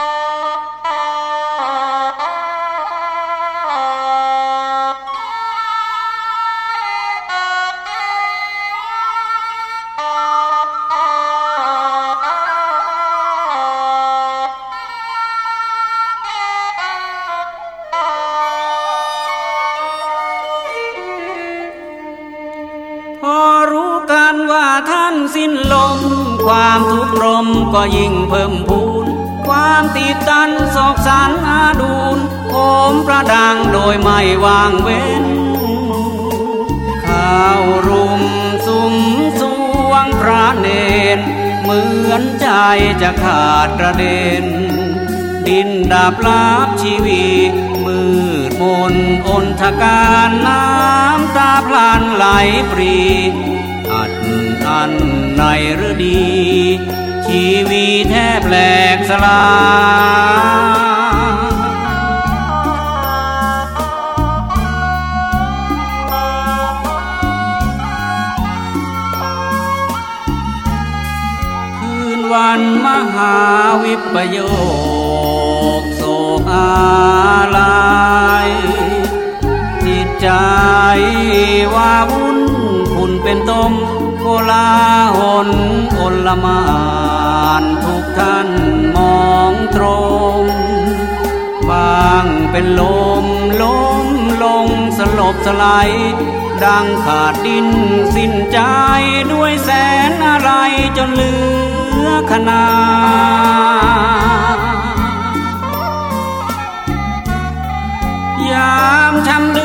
พอรู้กันว่าท่านสิ้นลม ความทุกข์รมก็ยิ่งเพิ่มพูน ความติดตันสอกสารอาดูนโอมประดังโดยไม่วางเว้น ข้าวรุมสุมสวงพระเนน เหมือนใจจะขาดกระเด็น ดินดาบลาบชีวิตมืดมนอนทการน้ำตาพลันไหลปรี อัดอันในฤดี ชีวีแทบแหลกสลายคืนวันมหาวิปโยคโศกอาลัยจิตใจว่าวุ่นคุณเป็นต้มโกลาหนอลมา นทุกท่านมองตรง บางเป็นลมล้มลงสลบสลายดังขาดดินสิ้นใจด้วยแสนอะไรจนเหลือขนาดยามช้ำ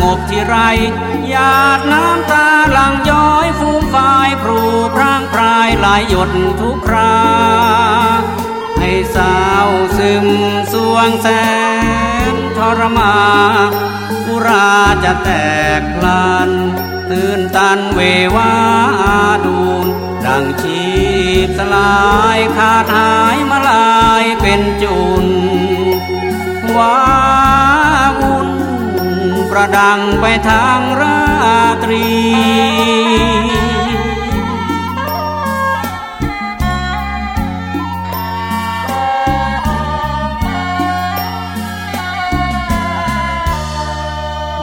งบที่ไรหยาดน้ำตาหลังย้อยฟูมฝายพรูพร่างพรายไหลายหยดทุกครา ให้สาวซึมสวงแสนทรมาอุราจะแตกพลัน ตื่นตันเววาดูนดังชีพสลายขาดหายมาลายเป็นจุน ประดังไปทางราตรี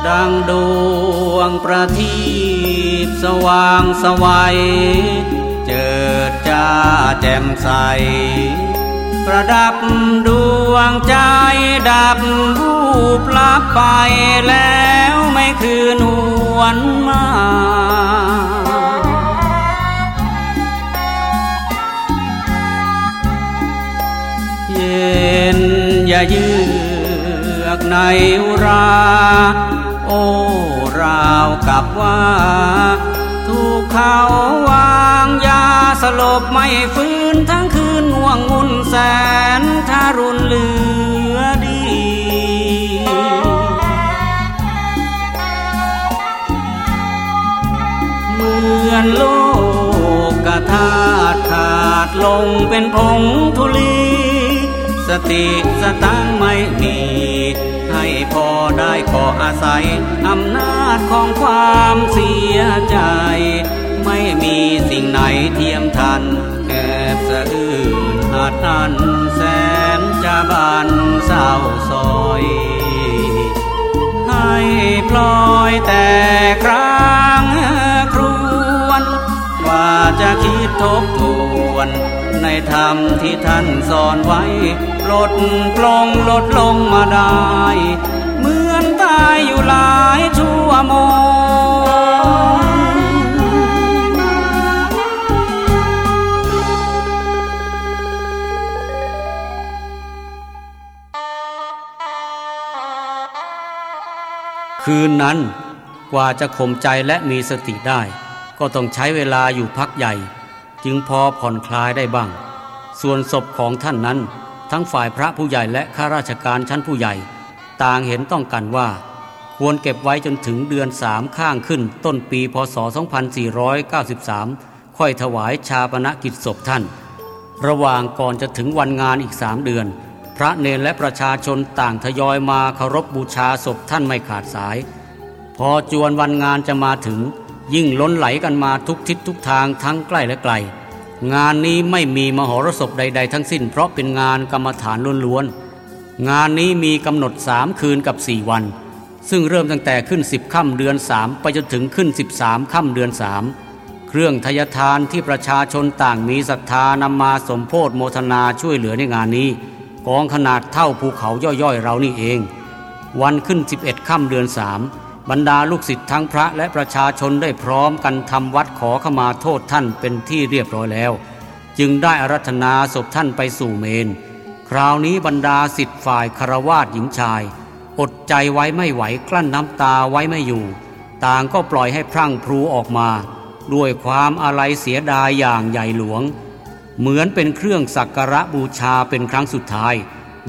ดังดวงประทีปสว่างสวัยเจิดจ้าแจ่มใส ประดับดวงใจดับรูปลับไปแล้วไม่คืนวนมาเย็นอย่าเยือกในอุรา โอ้ราวกับว่าถูกเขาวางยาสลบไม่ฟื้นทั้งคืน ง่วงงุ่นแสนทารุณเหลือดี เหมือนโลกกธาตุขาดลงเป็นผงธุลี สติสตังไม่มี ให้พอได้ขออาศัย อำนาจของความเสียใจ ไม่มีสิ่งไหนเทียมทัน แอบสะอื้นอาจอันแสนจะบานเศร้าซอย ให้ปล่อยแต่ครั้งครวนว่าจะคิดทบทวน ในธรรมที่ท่านสอนไว้ ลดปลงลดลงมาได้ คืนนั้นกว่าจะข่มใจและมีสติได้ ก็ต้องใช้เวลาอยู่พักใหญ่ จึงพอผ่อนคลายได้บ้าง ส่วนศพของท่านนั้น ทั้งฝ่ายพระผู้ใหญ่และข้าราชการชั้นผู้ใหญ่ ต่างเห็นต้องกันว่า ควรเก็บไว้จนถึงเดือนสามข้างขึ้น ต้นปีพศ 2493 ค่อยถวายชาปนกิจศพท่าน ระหว่างก่อนจะถึงวันงานอีกสามเดือน พระเนรและประชาชนต่างทยอยมาเคารพบูชาศพท่านไม่ขาดสาย พอจวนวันงานจะมาถึง ยิ่งล้นไหลกันมาทุกทิศทุกทางทั้งใกล้และไกล งานนี้ไม่มีมหรสพใด ๆ ทั้งสิ้น เพราะเป็นงานกรรมฐานล้วนๆงานนี้มีกำหนดสามคืนกับสี่วัน ซึ่งเริ่มตั้งแต่ขึ้นสิบค่ำเดือนสามไปจนถึงขึ้นสิบสามค่ำเดือนสามเครื่องทยทานที่ประชาชนต่างมีศรัทธานำมาสมโพธโมทนาช่วยเหลือในงานนี้ กองขนาดเท่าภูเขาย่อยๆเรานี่เอง วันขึ้น 11ค่ำเดือนสามบรรดาลูกศิษย์ทั้งพระและประชาชนได้พร้อมกันทำวัดขอขมาโทษท่านเป็นที่เรียบร้อยแล้ว จึงได้อารัธนาศพท่านไปสู่เมน คราวนี้บรรดาศิษย์ฝ่ายคารวาสหญิงชาย อดใจไว้ไม่ไหวกลั้นน้ำตาไว้ไม่อยู่ ต่างก็ปล่อยให้พรั่งพรูออกมา ด้วยความอาลัยเสียดายอย่างใหญ่หลวง เหมือนเป็นเครื่องสักการะบูชาเป็นครั้งสุดท้าย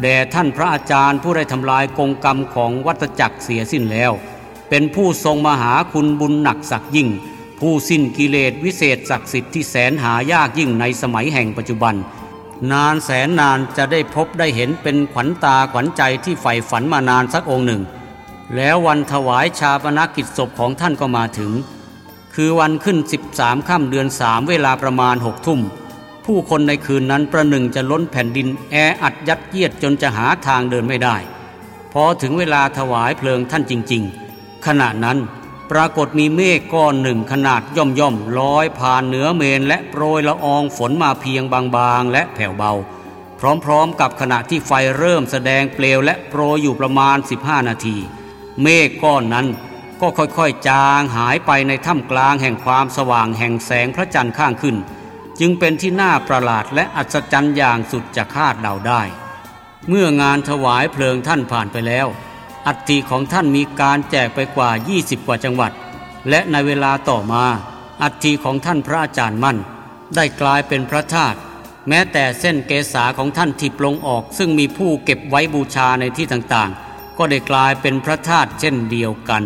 แด่ท่านพระอาจารย์ผู้ได้ทำลายกงกรรมของวัตจักรเสียสิ้นแล้ว เป็นผู้ทรงมหาคุณบุญหนักสักยิ่ง ผู้สิ้นกิเลสวิเศษศักดิ์สิทธิ์ที่แสนหายากยิ่งในสมัยแห่งปัจจุบัน นานแสนนานจะได้พบได้เห็นเป็นขวัญตาขวัญใจที่ใฝ่ฝันมานานสักองค์หนึ่ง แล้ววันถวายชาปนกิจศพของท่านก็มาถึง คือวันขึ้น 13ค่ำเดือนสามเวลาประมาณหกทุ่ม ผู้คนในคืนนั้นประหนึ่งจะล้นแผ่นดินแออัดยัดเยียดจนจะหาทางเดินไม่ได้ พอถึงเวลาถวายเพลิงท่านจริง ๆ ขณะนั้นปรากฏมีเมฆก้อนหนึ่งขนาดย่อมย่อมๆลอยผ่านเหนือเมนและโปรยละอองฝนมาเพียงบางๆ และแผ่วเบา พร้อมๆ กับขณะที่ไฟเริ่มแสดงเปลวและโปรยอยู่ประมาณ 15 นาที เมฆก้อนนั้นก็ค่อยๆ จางหายไปในถ้ำกลางแห่งความสว่างแห่งแสงพระจันทร์ข้างขึ้น จึงเป็นที่น่าประหลาดและอัศจรรย์อย่างสุดจะคาดเดาได้ เมื่องานถวายเพลิงท่านผ่านไปแล้ว อัฐิของท่านมีการแจกไปกว่า 20 กว่าจังหวัด และในเวลาต่อมา อัฐิของท่านพระอาจารย์มั่น ได้กลายเป็นพระธาตุแม้แต่เส้นเกษาของท่านที่ปลงออก ซึ่งมีผู้เก็บไว้บูชาในที่ต่างๆ ก็ได้กลายเป็นพระธาตุเช่นเดียวกัน